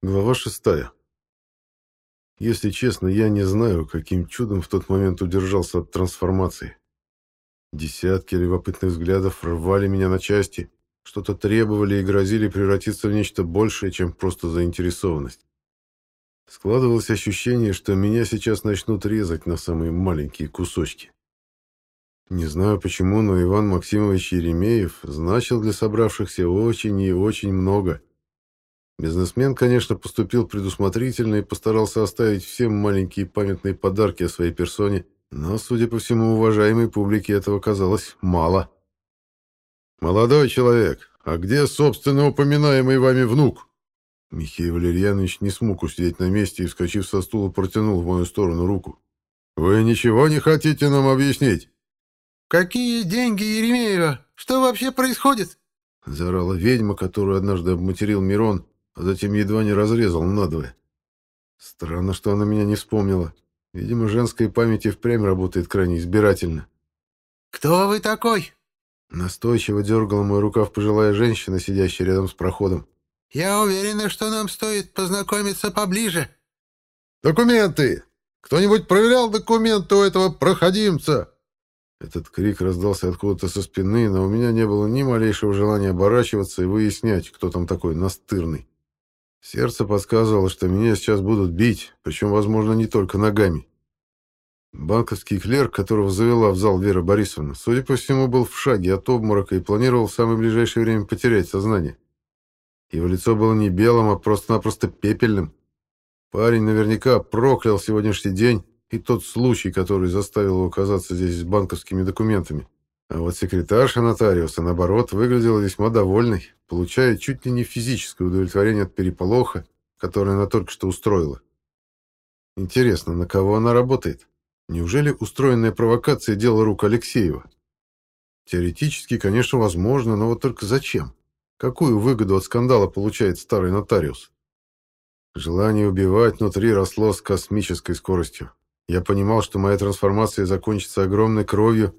Глава шестая. Если честно, я не знаю, каким чудом в тот момент удержался от трансформации. Десятки любопытных взглядов рвали меня на части, что-то требовали и грозили превратиться в нечто большее, чем просто заинтересованность. Складывалось ощущение, что меня сейчас начнут резать на самые маленькие кусочки. Не знаю почему, но Иван Максимович Еремеев значил для собравшихся очень и очень много – Бизнесмен, конечно, поступил предусмотрительно и постарался оставить всем маленькие памятные подарки о своей персоне, но, судя по всему, уважаемой публике этого казалось мало. «Молодой человек, а где, собственно, упоминаемый вами внук?» Михей Валерьянович не смог усидеть на месте и, вскочив со стула, протянул в мою сторону руку. «Вы ничего не хотите нам объяснить?» «Какие деньги Еремеева? Что вообще происходит?» Заорала ведьма, которую однажды обматерил Мирон, а затем едва не разрезал надвое. Странно, что она меня не вспомнила. Видимо, женская память и впрямь работает крайне избирательно. «Кто вы такой?» Настойчиво дергала мой рукав пожилая женщина, сидящая рядом с проходом. «Я уверена, что нам стоит познакомиться поближе». «Документы! Кто-нибудь проверял документы у этого проходимца?» Этот крик раздался откуда-то со спины, но у меня не было ни малейшего желания оборачиваться и выяснять, кто там такой настырный. Сердце подсказывало, что меня сейчас будут бить, причем, возможно, не только ногами. Банковский клерк, которого завела в зал Вера Борисовна, судя по всему, был в шаге от обморока и планировал в самое ближайшее время потерять сознание. Его лицо было не белым, а просто-напросто пепельным. Парень наверняка проклял сегодняшний день и тот случай, который заставил его оказаться здесь с банковскими документами. А вот секретарша нотариуса, наоборот, выглядела весьма довольной, получая чуть ли не физическое удовлетворение от переполоха, который она только что устроила. Интересно, на кого она работает? Неужели устроенная провокация – дело рук Алексеева? Теоретически, конечно, возможно, но вот только зачем? Какую выгоду от скандала получает старый нотариус? Желание убивать внутри росло с космической скоростью. Я понимал, что моя трансформация закончится огромной кровью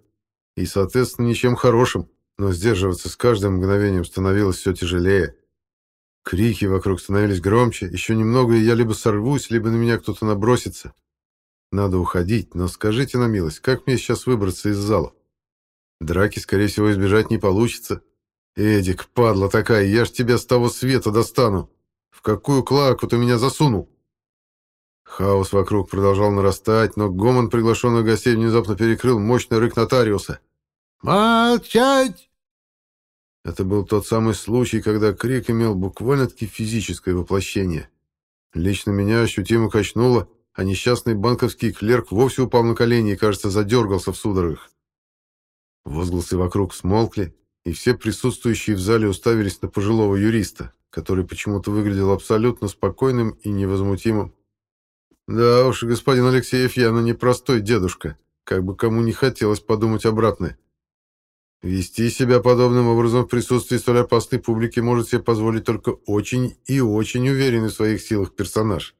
и, соответственно, ничем хорошим, но сдерживаться с каждым мгновением становилось все тяжелее. Крики вокруг становились громче, еще немного, и я либо сорвусь, либо на меня кто-то набросится. Надо уходить, но скажите на милость, как мне сейчас выбраться из зала? Драки, скорее всего, избежать не получится. Эдик, падла такая, я ж тебя с того света достану. В какую клаку ты меня засунул? Хаос вокруг продолжал нарастать, но гомон приглашенных гостей внезапно перекрыл мощный рык нотариуса. «Молчать!» Это был тот самый случай, когда крик имел буквально-таки физическое воплощение. Лично меня ощутимо качнуло, а несчастный банковский клерк вовсе упал на колени и, кажется, задергался в судорогах. Возгласы вокруг смолкли, и все присутствующие в зале уставились на пожилого юриста, который почему-то выглядел абсолютно спокойным и невозмутимым. Да уж, господин Алексеев явно непростой дедушка, как бы кому не хотелось подумать обратное. Вести себя подобным образом в присутствии столь опасной публики может себе позволить только очень и очень уверенный в своих силах персонаж.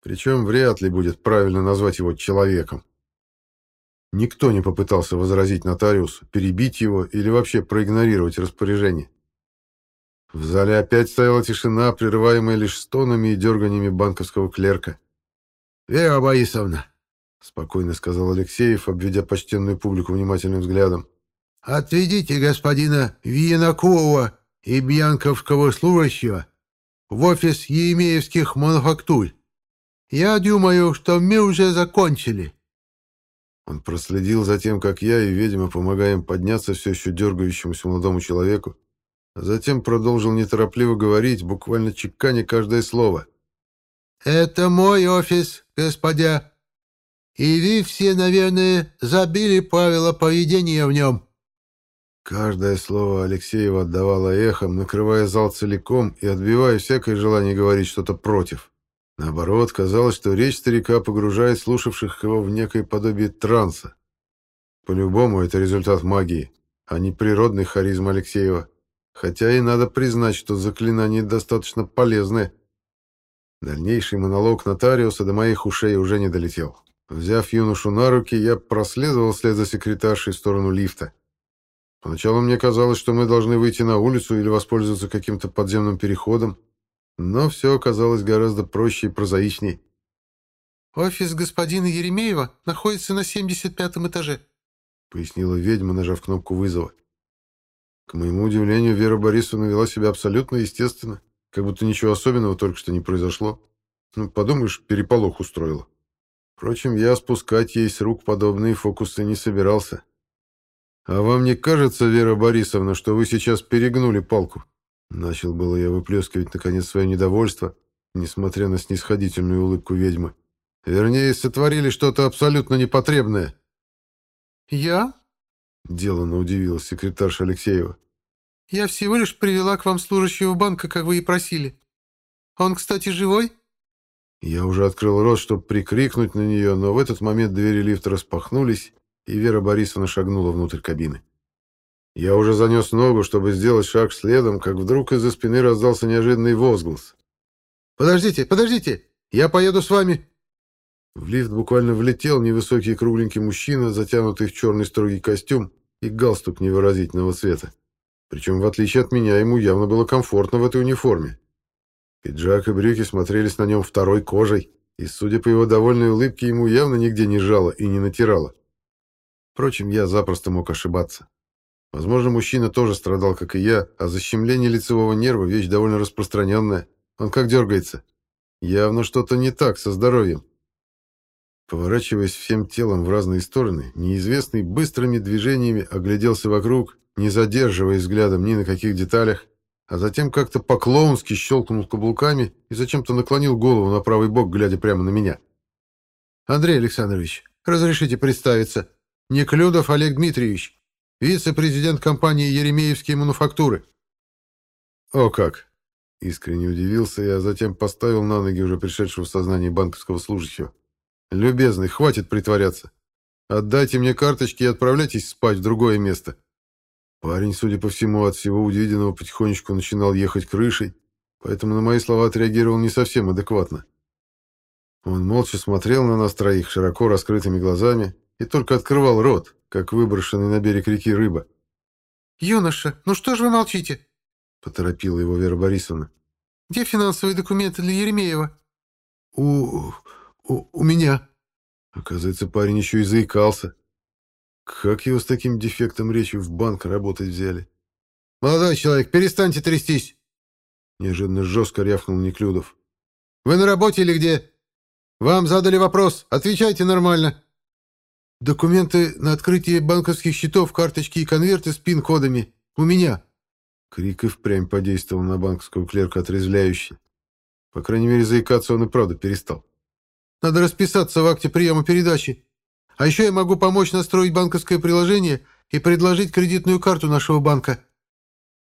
Причем вряд ли будет правильно назвать его человеком. Никто не попытался возразить нотариусу, перебить его или вообще проигнорировать распоряжение. В зале опять стояла тишина, прерываемая лишь стонами и дерганиями банковского клерка. «Вера Борисовна», — спокойно сказал Алексеев, обведя почтенную публику внимательным взглядом, Отведите господина Виянакова и Бьянковского служащего в офис Еремеевских мануфактур. Я думаю, что мы уже закончили». Он проследил за тем, как я и ведьма помогаем подняться все еще дергающемуся молодому человеку, а затем продолжил неторопливо говорить, буквально чеканя каждое слово. «Это мой офис, господа, и вы все, наверное, забили правила поведения в нем. Каждое слово Алексеева отдавало эхом, накрывая зал целиком и отбивая всякое желание говорить что-то против. Наоборот, казалось, что речь старика погружает слушавших его в некое подобие транса. По-любому, это результат магии, а не природный харизм Алексеева. Хотя и надо признать, что заклинание достаточно полезное. Дальнейший монолог нотариуса до моих ушей уже не долетел. Взяв юношу на руки, я проследовал вслед за секретаршей в сторону лифта. Поначалу мне казалось, что мы должны выйти на улицу или воспользоваться каким-то подземным переходом, но все оказалось гораздо проще и прозаичней. «Офис господина Еремеева находится на 75-м этаже», — пояснила ведьма, нажав кнопку вызова. К моему удивлению, Вера Борисовна вела себя абсолютно естественно, как будто ничего особенного только что не произошло. Ну, подумаешь, переполох устроила. Впрочем, я спускать ей с рук подобные фокусы не собирался. «А вам не кажется, Вера Борисовна, что вы сейчас перегнули палку?» Начал было я выплескивать, наконец, свое недовольство, несмотря на снисходительную улыбку ведьмы. Вернее, сотворили что-то абсолютно непотребное. «Я?» — деланно удивилась секретарша Алексеева. «Я всего лишь привела к вам служащего банка, как вы и просили. Он, кстати, живой?» Я уже открыл рот, чтобы прикрикнуть на нее, но в этот момент двери лифта распахнулись, и Вера Борисовна шагнула внутрь кабины. Я уже занес ногу, чтобы сделать шаг следом, как вдруг из-за спины раздался неожиданный возглас. «Подождите, подождите! Я поеду с вами!» В лифт буквально влетел невысокий кругленький мужчина, затянутый в черный строгий костюм и галстук невыразительного цвета. Причем, в отличие от меня, ему явно было комфортно в этой униформе. Пиджак и брюки смотрелись на нем второй кожей, и, судя по его довольной улыбке, ему явно нигде не жало и не натирало. Впрочем, я запросто мог ошибаться. Возможно, мужчина тоже страдал, как и я, а защемление лицевого нерва — вещь довольно распространенная. Он как дергается. Явно что-то не так со здоровьем. Поворачиваясь всем телом в разные стороны, неизвестный быстрыми движениями огляделся вокруг, не задерживая взглядом ни на каких деталях, а затем как-то по-клоунски щелкнул каблуками и зачем-то наклонил голову на правый бок, глядя прямо на меня. «Андрей Александрович, разрешите представиться. Неклюдов Олег Дмитриевич, вице-президент компании «Еремеевские мануфактуры». «О как!» — искренне удивился я, а затем поставил на ноги уже пришедшего в сознание банковского служащего. «Любезный, хватит притворяться. Отдайте мне карточки и отправляйтесь спать в другое место». Парень, судя по всему, от всего увиденного потихонечку начинал ехать крышей, поэтому на мои слова отреагировал не совсем адекватно. Он молча смотрел на нас троих широко раскрытыми глазами и только открывал рот, как выброшенный на берег реки рыба. «Юноша, ну что же вы молчите?» — поторопила его Вера Борисовна. «Где финансовые документы для Еремеева?» «У... у, у меня». Оказывается, парень еще и заикался. Как его с таким дефектом речи в банк работать взяли? «Молодой человек, перестаньте трястись!» Неожиданно жестко рявкнул Неклюдов. «Вы на работе или где? Вам задали вопрос. Отвечайте нормально». «Документы на открытие банковских счетов, карточки и конверты с пин-кодами. У меня». Крик и впрямь подействовал на банковского клерка отрезвляюще. По крайней мере, заикаться он и правда перестал. «Надо расписаться в акте приема передачи. А еще я могу помочь настроить банковское приложение и предложить кредитную карту нашего банка».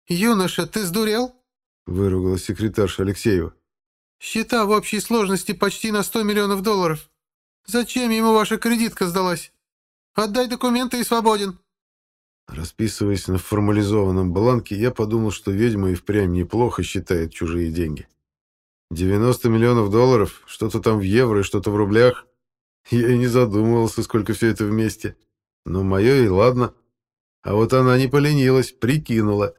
«Юноша, ты сдурел?» — выругалась секретарша Алексеева. «Счета в общей сложности почти на 100 миллионов долларов. Зачем ему ваша кредитка сдалась? Отдай документы и свободен». Расписываясь на формализованном бланке, я подумал, что ведьма и впрямь неплохо считает чужие деньги. 90 миллионов долларов, что-то там в евро и что-то в рублях. Я и не задумывался, сколько все это вместе. Но мое и ладно. А вот она не поленилась, прикинула.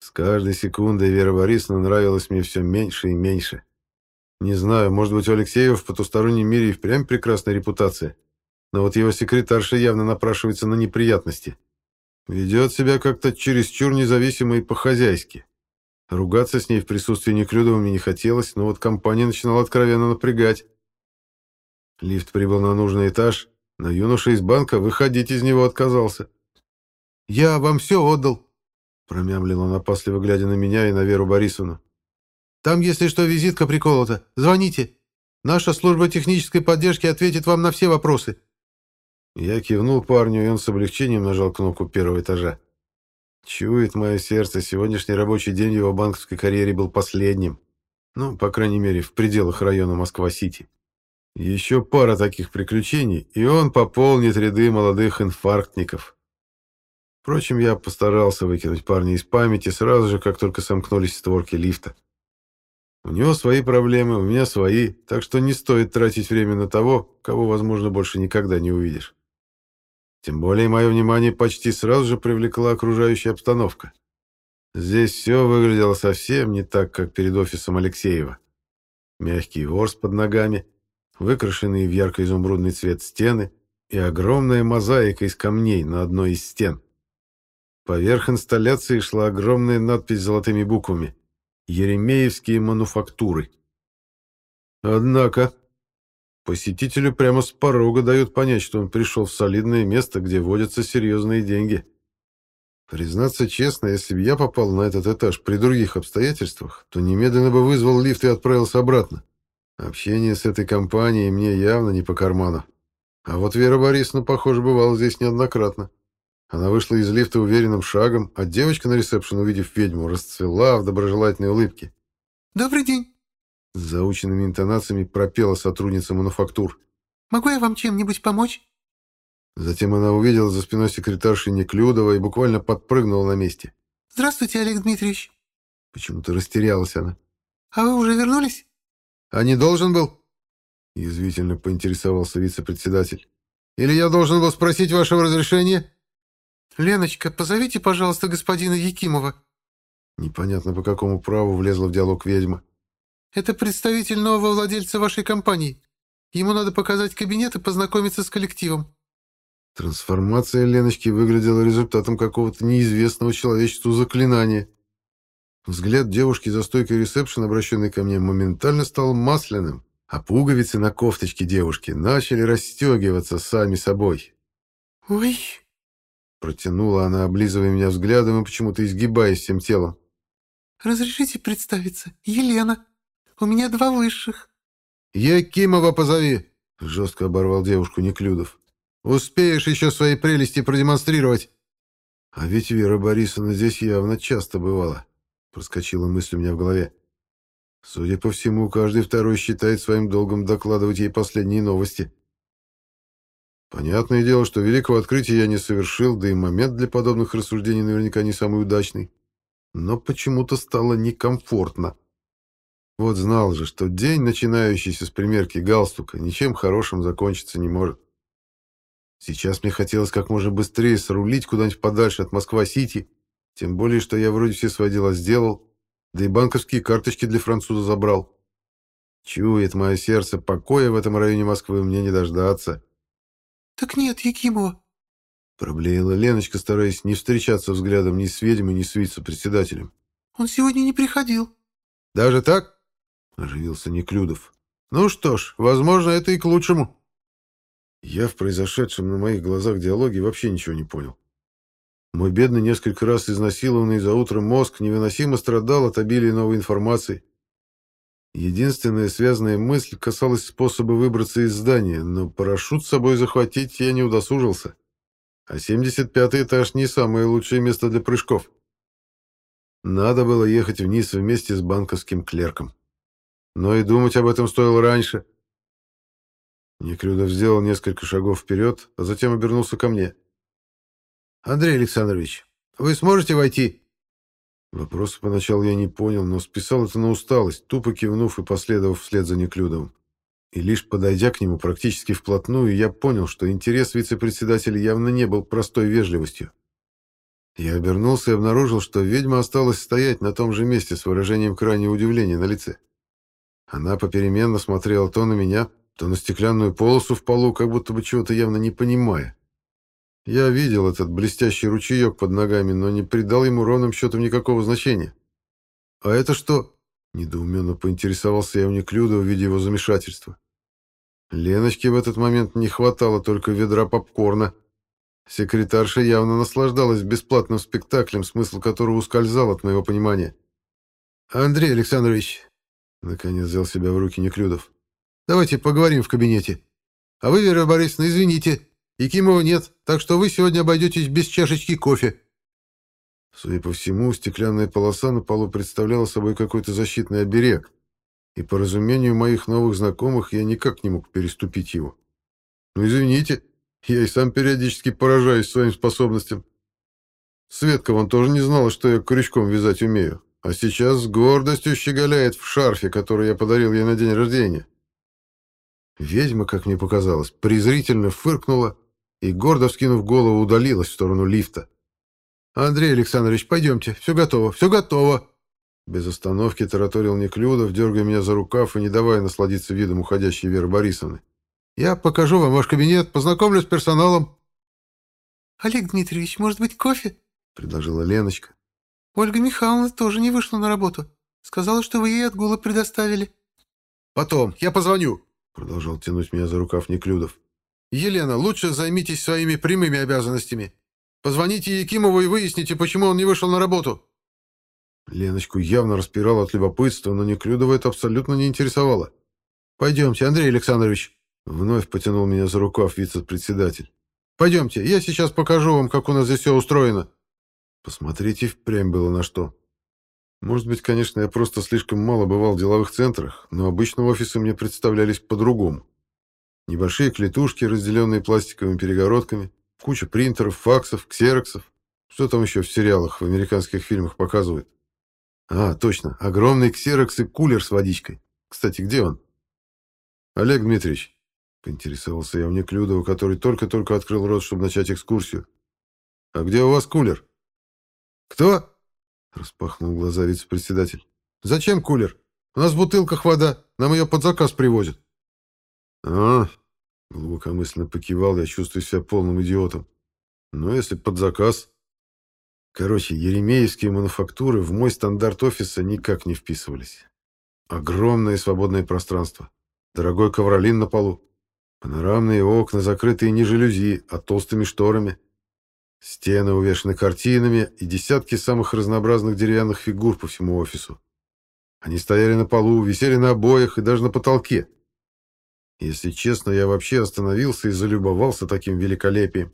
С каждой секундой Вера Борисовна нравилась мне все меньше и меньше. Не знаю, может быть, у Алексеева в потустороннем мире и впрямь прекрасная репутация. Но вот его секретарша явно напрашивается на неприятности. Ведет себя как-то чересчур независимо и по-хозяйски. Ругаться с ней в присутствии Неклюдова мне не хотелось, но вот компания начинала откровенно напрягать. Лифт прибыл на нужный этаж, но юноша из банка выходить из него отказался. «Я вам все отдал», — промямлил он опасливо, глядя на меня и на Веру Борисовну. «Там, если что, визитка приколота. Звоните. Наша служба технической поддержки ответит вам на все вопросы». Я кивнул парню, и он с облегчением нажал кнопку первого этажа. Чует мое сердце, сегодняшний рабочий день в его банковской карьере был последним. Ну, по крайней мере, в пределах района Москва-Сити. Еще пара таких приключений, и он пополнит ряды молодых инфарктников. Впрочем, я постарался выкинуть парня из памяти сразу же, как только сомкнулись створки лифта. У него свои проблемы, у меня свои, так что не стоит тратить время на того, кого, возможно, больше никогда не увидишь. Тем более мое внимание почти сразу же привлекла окружающая обстановка. Здесь все выглядело совсем не так, как перед офисом Алексеева. Мягкий ворс под ногами, выкрашенные в ярко-изумрудный цвет стены и огромная мозаика из камней на одной из стен. Поверх инсталляции шла огромная надпись золотыми буквами «Еремеевские мануфактуры». Однако посетителю прямо с порога дают понять, что он пришел в солидное место, где водятся серьезные деньги. Признаться честно, если бы я попал на этот этаж при других обстоятельствах, то немедленно бы вызвал лифт и отправился обратно. Общение с этой компанией мне явно не по карману. А вот Вера Борисовна, похоже, бывала здесь неоднократно. Она вышла из лифта уверенным шагом, а девочка на ресепшн, увидев ведьму, расцвела в доброжелательной улыбке. «Добрый день!» С заученными интонациями пропела сотрудница мануфактур. «Могу я вам чем-нибудь помочь?» Затем она увидела за спиной секретарши Неклюдова и буквально подпрыгнула на месте. «Здравствуйте, Олег Дмитриевич!» Почему-то растерялась она. «А вы уже вернулись?» «А не должен был?» Язвительно поинтересовался вице-председатель. «Или я должен был спросить вашего разрешения?» «Леночка, позовите, пожалуйста, господина Якимова». Непонятно, по какому праву влезла в диалог ведьма. «Это представитель нового владельца вашей компании. Ему надо показать кабинет и познакомиться с коллективом». Трансформация Леночки выглядела результатом какого-то неизвестного человечеству заклинания. Взгляд девушки за стойкой ресепшн, обращенный ко мне, моментально стал масляным, а пуговицы на кофточке девушки начали расстегиваться сами собой. «Ой!» Протянула она, облизывая меня взглядом и почему-то изгибаясь всем телом. «Разрешите представиться? Елена. У меня два высших». «Якимова позови!» — жестко оборвал девушку Неклюдов. Успеешь еще свои прелести продемонстрировать. А ведь Вера Борисовна здесь явно часто бывала, проскочила мысль у меня в голове. Судя по всему, каждый второй считает своим долгом докладывать ей последние новости. Понятное дело, что великого открытия я не совершил, да и момент для подобных рассуждений наверняка не самый удачный. Но почему-то стало некомфортно. Вот знал же, что день, начинающийся с примерки галстука, ничем хорошим закончиться не может. Сейчас мне хотелось как можно быстрее срулить куда-нибудь подальше от Москва-Сити, тем более, что я вроде все свои дела сделал, да и банковские карточки для француза забрал. Чует мое сердце, покоя в этом районе Москвы мне не дождаться. «Так нет, Якимова!» Проблеяла Леночка, стараясь не встречаться взглядом ни с ведьмой, ни с вице-председателем. «Он сегодня не приходил». «Даже так?» — оживился Неклюдов. «Ну что ж, возможно, это и к лучшему». Я в произошедшем на моих глазах диалоге вообще ничего не понял. Мой бедный, несколько раз изнасилованный за утро мозг невыносимо страдал от обилия новой информации. Единственная связанная мысль касалась способа выбраться из здания, но парашют с собой захватить я не удосужился. А 75-й этаж не самое лучшее место для прыжков. Надо было ехать вниз вместе с банковским клерком. Но и думать об этом стоило раньше. — Некрюдов сделал несколько шагов вперед, а затем обернулся ко мне. «Андрей Александрович, вы сможете войти?» Вопроса поначалу я не понял, но списал это на усталость, тупо кивнув и последовав вслед за Неклюдовым. И лишь подойдя к нему практически вплотную, я понял, что интерес вице-председателя явно не был простой вежливостью. Я обернулся и обнаружил, что ведьма осталась стоять на том же месте с выражением крайнего удивления на лице. Она попеременно смотрела то на меня, то на стеклянную полосу в полу, как будто бы чего-то явно не понимая. Я видел этот блестящий ручеек под ногами, но не придал ему ровным счетом никакого значения. «А это что?» — недоуменно поинтересовался я у Неклюда, увидя его замешательство. Леночке в этот момент не хватало только ведра попкорна. Секретарша явно наслаждалась бесплатным спектаклем, смысл которого ускользал от моего понимания. «Андрей Александрович», — наконец взял себя в руки Неклюдов, Давайте поговорим в кабинете. А вы, Вера Борисовна, извините, Якимова нет, так что вы сегодня обойдетесь без чашечки кофе». Судя по всему, стеклянная полоса на полу представляла собой какой-то защитный оберег, и по разумению моих новых знакомых я никак не мог переступить его. Ну, извините, я и сам периодически поражаюсь своим способностям. Светка вон тоже не знала, что я крючком вязать умею, а сейчас с гордостью щеголяет в шарфе, который я подарил ей на день рождения. Ведьма, как мне показалось, презрительно фыркнула и, гордо вскинув голову, удалилась в сторону лифта. «Андрей Александрович, пойдемте, все готово, все готово!» Без остановки тараторил Неклюдов, дергая меня за рукав и не давая насладиться видом уходящей Веры Борисовны. «Я покажу вам ваш кабинет, познакомлю с персоналом». «Олег Дмитриевич, может быть, кофе?» — предложила Леночка. «Ольга Михайловна тоже не вышла на работу. Сказала, что вы ей отгулы предоставили». «Потом, я позвоню», — продолжал тянуть меня за рукав Неклюдов. «Елена, лучше займитесь своими прямыми обязанностями. Позвоните Якимову и выясните, почему он не вышел на работу». Леночку явно распирала от любопытства, но Неклюдова это абсолютно не интересовало. «Пойдемте, Андрей Александрович», — вновь потянул меня за рукав вице-председатель. «Пойдемте, я сейчас покажу вам, как у нас здесь все устроено». Посмотрите, впрямь было на что. Может быть, конечно, я просто слишком мало бывал в деловых центрах, но обычно офисы мне представлялись по-другому. Небольшие клетушки, разделенные пластиковыми перегородками, куча принтеров, факсов, ксероксов. Что там еще в сериалах, в американских фильмах показывают? А, точно, огромный ксерокс и кулер с водичкой. Кстати, где он? Олег Дмитриевич, поинтересовался я у Неклюдова, который только-только открыл рот, чтобы начать экскурсию. А где у вас кулер? Кто? Распахнул глаза вице-председатель. Зачем кулер? У нас в бутылках вода, нам ее под заказ привозят. А, глубокомысленно покивал я, чувствую себя полным идиотом. Ну, если под заказ... Короче, еремеевские мануфактуры в мой стандарт офиса никак не вписывались. Огромное свободное пространство. Дорогой ковролин на полу. Панорамные окна, закрытые не жалюзи, а толстыми шторами. Стены увешаны картинами и десятки самых разнообразных деревянных фигур по всему офису. Они стояли на полу, висели на обоях и даже на потолке. Если честно, я вообще остановился и залюбовался таким великолепием.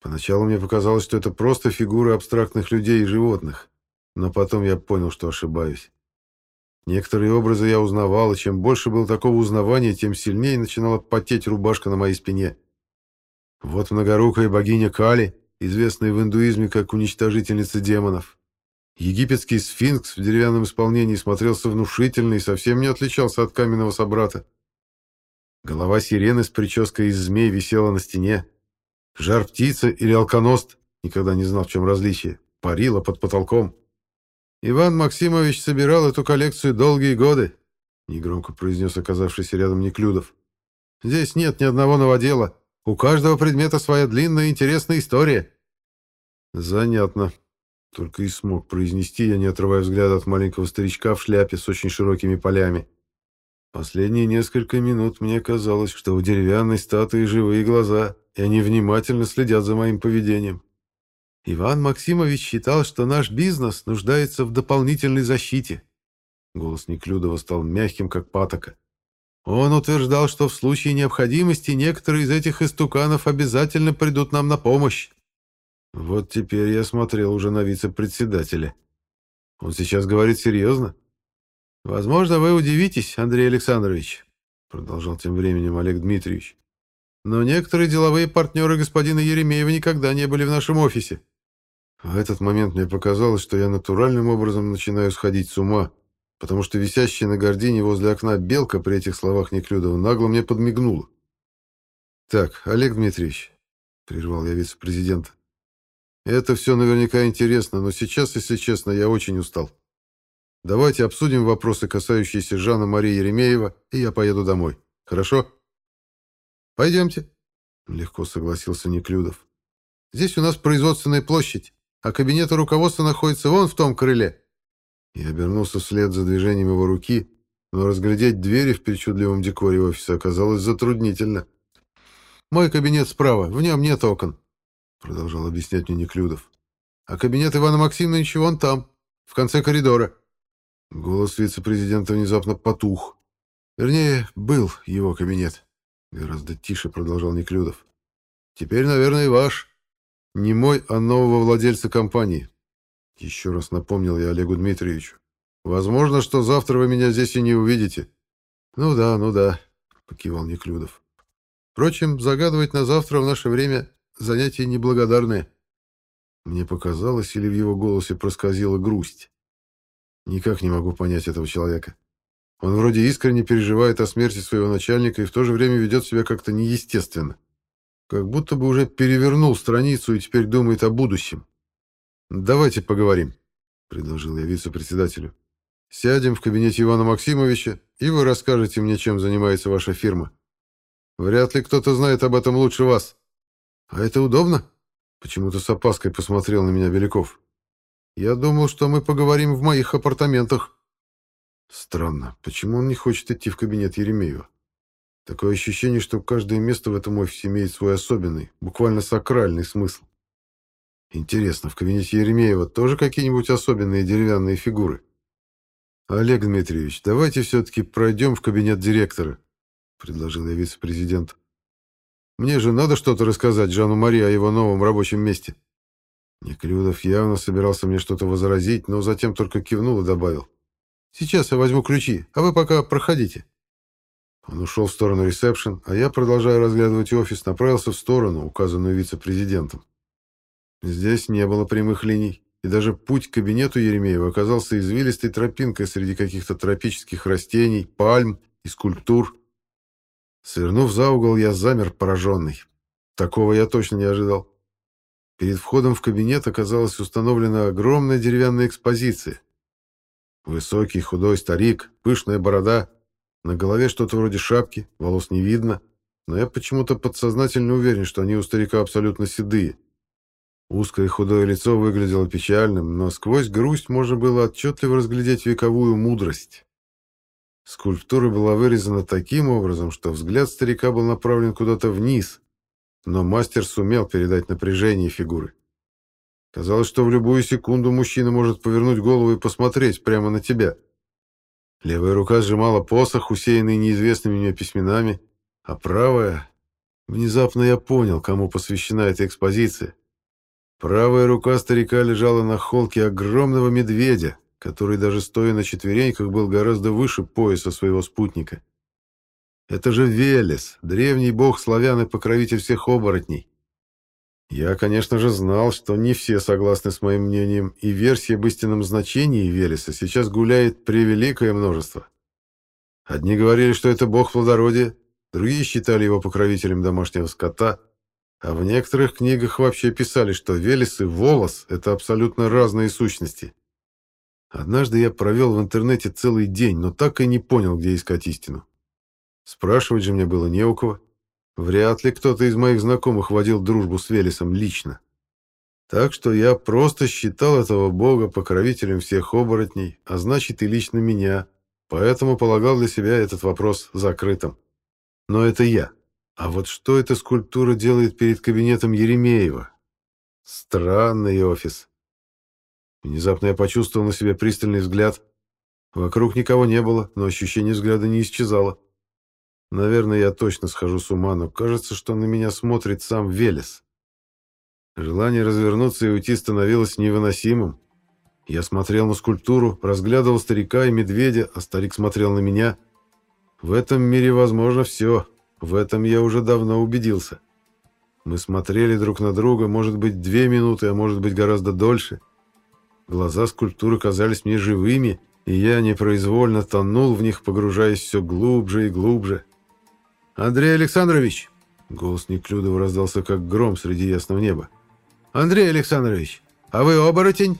Поначалу мне показалось, что это просто фигуры абстрактных людей и животных, но потом я понял, что ошибаюсь. Некоторые образы я узнавал, и чем больше было такого узнавания, тем сильнее начинала потеть рубашка на моей спине. Вот многорукая богиня Кали, известная в индуизме как уничтожительница демонов. Египетский сфинкс в деревянном исполнении смотрелся внушительно и совсем не отличался от каменного собрата. Голова сирены с прической из змей висела на стене, Жар-птица или алконост, никогда не знал, в чем различие, парила под потолком. Иван Максимович собирал эту коллекцию долгие годы, негромко произнес оказавшийся рядом Неклюдов. Здесь нет ни одного новодела. У каждого предмета своя длинная интересная история. Занятно. Только и смог произнести я, не отрывая взгляда от маленького старичка в шляпе с очень широкими полями. Последние несколько минут мне казалось, что у деревянной статуи живые глаза, и они внимательно следят за моим поведением. Иван Максимович считал, что наш бизнес нуждается в дополнительной защите. Голос Неклюдова стал мягким, как патока. Он утверждал, что в случае необходимости некоторые из этих истуканов обязательно придут нам на помощь. Вот теперь я смотрел уже на вице-председателя. Он сейчас говорит серьезно? Возможно, вы удивитесь, Андрей Александрович, продолжал тем временем Олег Дмитриевич. Но некоторые деловые партнеры господина Еремеева никогда не были в нашем офисе. В этот момент мне показалось, что я натуральным образом начинаю сходить с ума, потому что висящая на гордине возле окна белка при этих словах Неклюдова нагло мне подмигнула. «Так, Олег Дмитриевич», — прервал я вице-президента, — «это все наверняка интересно, но сейчас, если честно, я очень устал. Давайте обсудим вопросы, касающиеся Жана Марии Еремеева, и я поеду домой. Хорошо?» «Пойдемте», — легко согласился Неклюдов. «Здесь у нас производственная площадь, а кабинет руководства находится вон в том крыле». Я обернулся вслед за движением его руки, но разглядеть двери в причудливом декоре офиса оказалось затруднительно. «Мой кабинет справа, в нем нет окон», — продолжал объяснять мне Неклюдов. «А кабинет Ивана Максимовича вон там, в конце коридора». Голос вице-президента внезапно потух. Вернее, был его кабинет. Гораздо тише продолжал Неклюдов. Теперь, наверное, и ваш. Не мой, а нового владельца компании. Еще раз напомнил я Олегу Дмитриевичу. Возможно, что завтра вы меня здесь и не увидите. Ну да, ну да, покивал Неклюдов. Впрочем, загадывать на завтра в наше время занятие неблагодарное. Мне показалось, или в его голосе проскользила грусть. Никак не могу понять этого человека. Он вроде искренне переживает о смерти своего начальника и в то же время ведет себя как-то неестественно. Как будто бы уже перевернул страницу и теперь думает о будущем. «Давайте поговорим», — предложил я вице-председателю. «Сядем в кабинете Ивана Максимовича, и вы расскажете мне, чем занимается ваша фирма. Вряд ли кто-то знает об этом лучше вас». «А это удобно?» — почему-то с опаской посмотрел на меня Беляков. «Я думал, что мы поговорим в моих апартаментах». Странно, почему он не хочет идти в кабинет Еремеева? Такое ощущение, что каждое место в этом офисе имеет свой особенный, буквально сакральный смысл. Интересно, в кабинете Еремеева тоже какие-нибудь особенные деревянные фигуры? Олег Дмитриевич, давайте все-таки пройдем в кабинет директора, предложил я вице-президент. Мне же надо что-то рассказать Жану Мари о его новом рабочем месте. Неклюдов явно собирался мне что-то возразить, но затем только кивнул и добавил. «Сейчас я возьму ключи, а вы пока проходите». Он ушел в сторону ресепшн, а я, продолжая разглядывать офис, направился в сторону, указанную вице-президентом. Здесь не было прямых линий, и даже путь к кабинету Еремеева оказался извилистой тропинкой среди каких-то тропических растений, пальм и скульптур. Свернув за угол, я замер пораженный. Такого я точно не ожидал. Перед входом в кабинет оказалась установлена огромная деревянная экспозиция. Высокий худой старик, пышная борода, на голове что-то вроде шапки, волос не видно, но я почему-то подсознательно уверен, что они у старика абсолютно седые. Узкое худое лицо выглядело печальным, но сквозь грусть можно было отчетливо разглядеть вековую мудрость. Скульптура была вырезана таким образом, что взгляд старика был направлен куда-то вниз, но мастер сумел передать напряжение фигуры. Казалось, что в любую секунду мужчина может повернуть голову и посмотреть прямо на тебя. Левая рука сжимала посох, усеянный неизвестными мне письменами, а правая... Внезапно я понял, кому посвящена эта экспозиция. Правая рука старика лежала на холке огромного медведя, который даже стоя на четвереньках был гораздо выше пояса своего спутника. Это же Велес, древний бог славян и покровитель всех оборотней. Я, конечно же, знал, что не все согласны с моим мнением, и версия об истинном значении Велеса сейчас гуляет превеликое множество. Одни говорили, что это бог плодородия, другие считали его покровителем домашнего скота, а в некоторых книгах вообще писали, что Велес и Волос — это абсолютно разные сущности. Однажды я провел в интернете целый день, но так и не понял, где искать истину. Спрашивать же мне было не у кого. Вряд ли кто-то из моих знакомых водил дружбу с Велесом лично. Так что я просто считал этого бога покровителем всех оборотней, а значит и лично меня, поэтому полагал для себя этот вопрос закрытым. Но это я. А вот что эта скульптура делает перед кабинетом Еремеева? Странный офис. Внезапно я почувствовал на себе пристальный взгляд. Вокруг никого не было, но ощущение взгляда не исчезало. Наверное, я точно схожу с ума, но кажется, что на меня смотрит сам Велес. Желание развернуться и уйти становилось невыносимым. Я смотрел на скульптуру, разглядывал старика и медведя, а старик смотрел на меня. В этом мире возможно все. В этом я уже давно убедился. Мы смотрели друг на друга, может быть, две минуты, а может быть, гораздо дольше. Глаза скульптуры казались мне живыми, и я непроизвольно тонул в них, погружаясь все глубже и глубже. «Андрей Александрович!» Голос Неклюдова раздался, как гром среди ясного неба. «Андрей Александрович, а вы оборотень?»